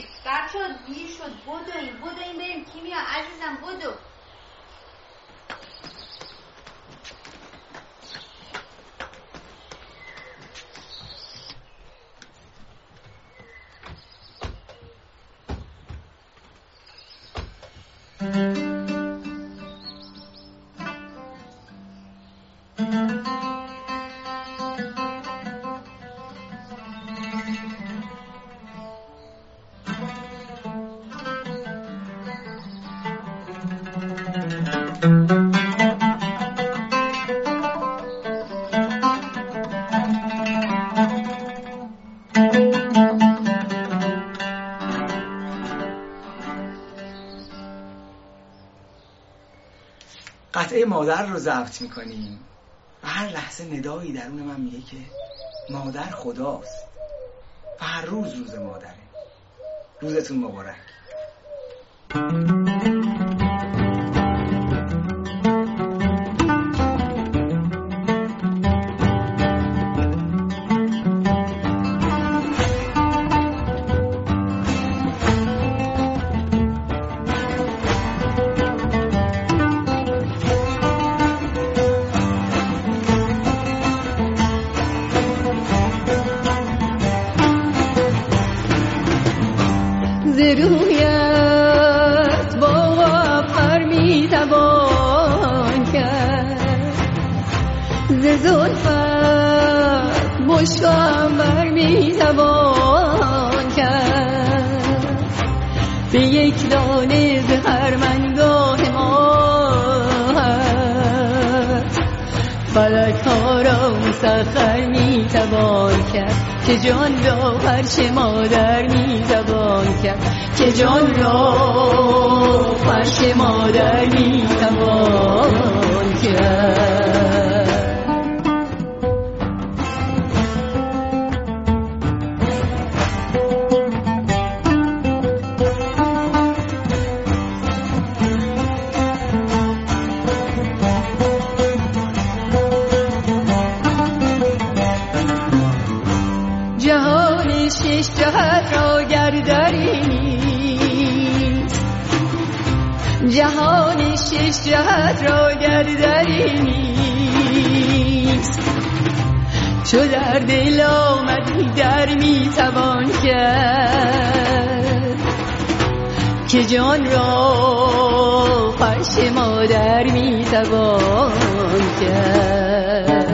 باشید بچه ها دیر شد بدویم بدویم بریم. کیمیا عزیزم بدو. قطعه مادر رو ضبط می‌کنیم. و هر لحظه ندایی درون من میگه که مادر خداست. و هر روز روز مادره. روزتون مبارک. رویت پر می توان کرد. ز زلفت مشکم بر می توان کرد. به یک دانه ز هرمنگاه ماهت فلک ها را مسخر می توان کرد. که جان را فرش مادر می توان کرد که جان را فرش مادر می توان کرد. جهان شش جهت جهان شش جهت را گردری نیست. چو در دل آمدی در می توان کرد که جان را فرش مادر می توان کرد.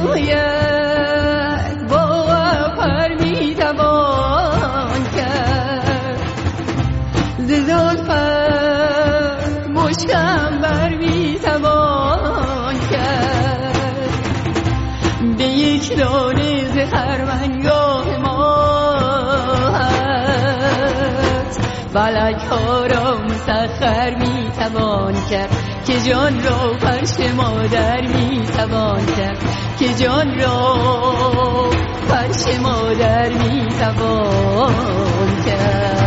ز رویت با پر می توان کرد ز زلفت مشکم بر می توان کرد به یک ز هرمنگاه فلک ها را مسخر می توان کرد که جان را فرش مادر می توان کرد. که جان را فرش مادر می توان کرد.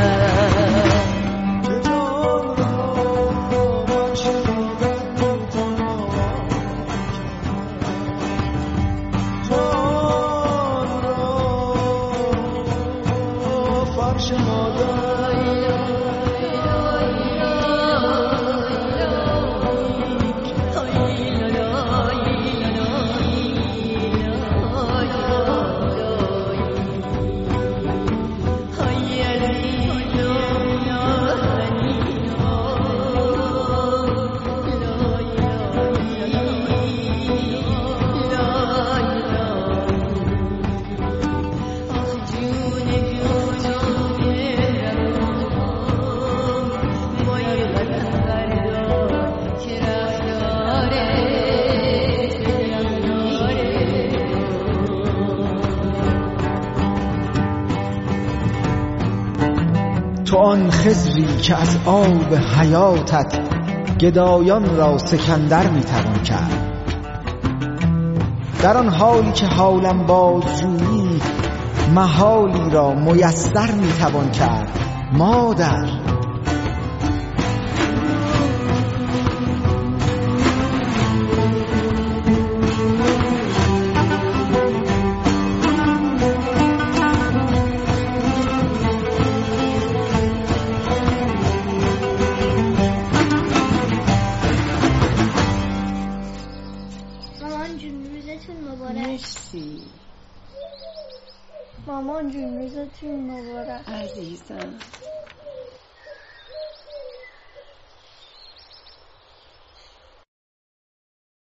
که از آب حیاتت گدایان را سکندر می‌توان کرد. در آن حالی که حالم بازجویی محالی را میسر می‌توان کرد. مادر مامان جون روزتون مبارک. عزیزم.